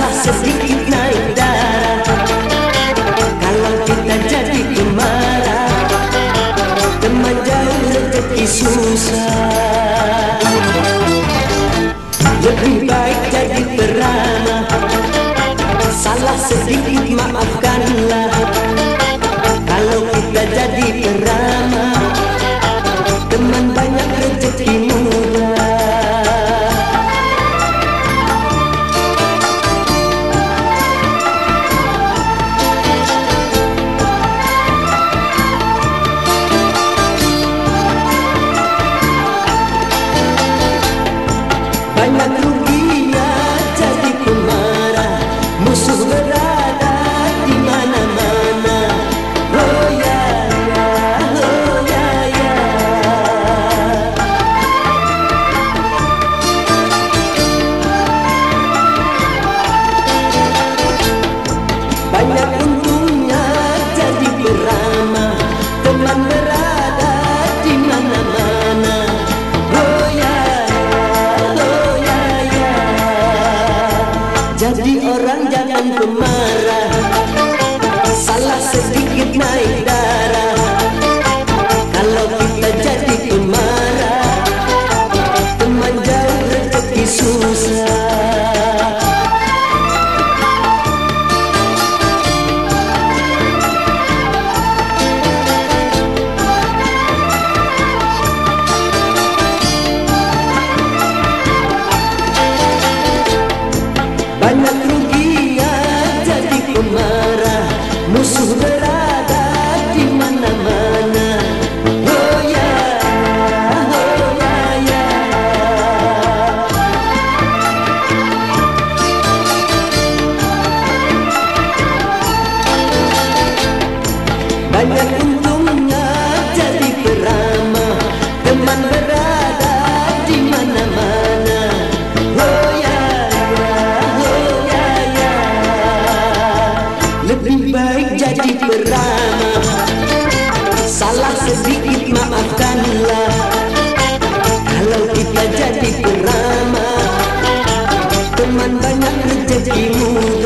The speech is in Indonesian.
usah sedikit naik darah. Kalau kita jadi kemarah Teman jauh rezeki susah. Lebih baik jadi peramah. Salah sedikit maafkanlah. Kalau kita jadi peramah Banyak naik darah. Kalau kita jadi pemarah Teman jauh rezeki susah. Banyak ruginya jadi pemarah Musuh Banyak untungnya jadi peramah Teman berada di mana-mana. Oh ya ya, oh ya ya. Lebih baik jadi peramah Salah sedikit maafkanlah. Kalau kita jadi peramah Teman banyak rezekimu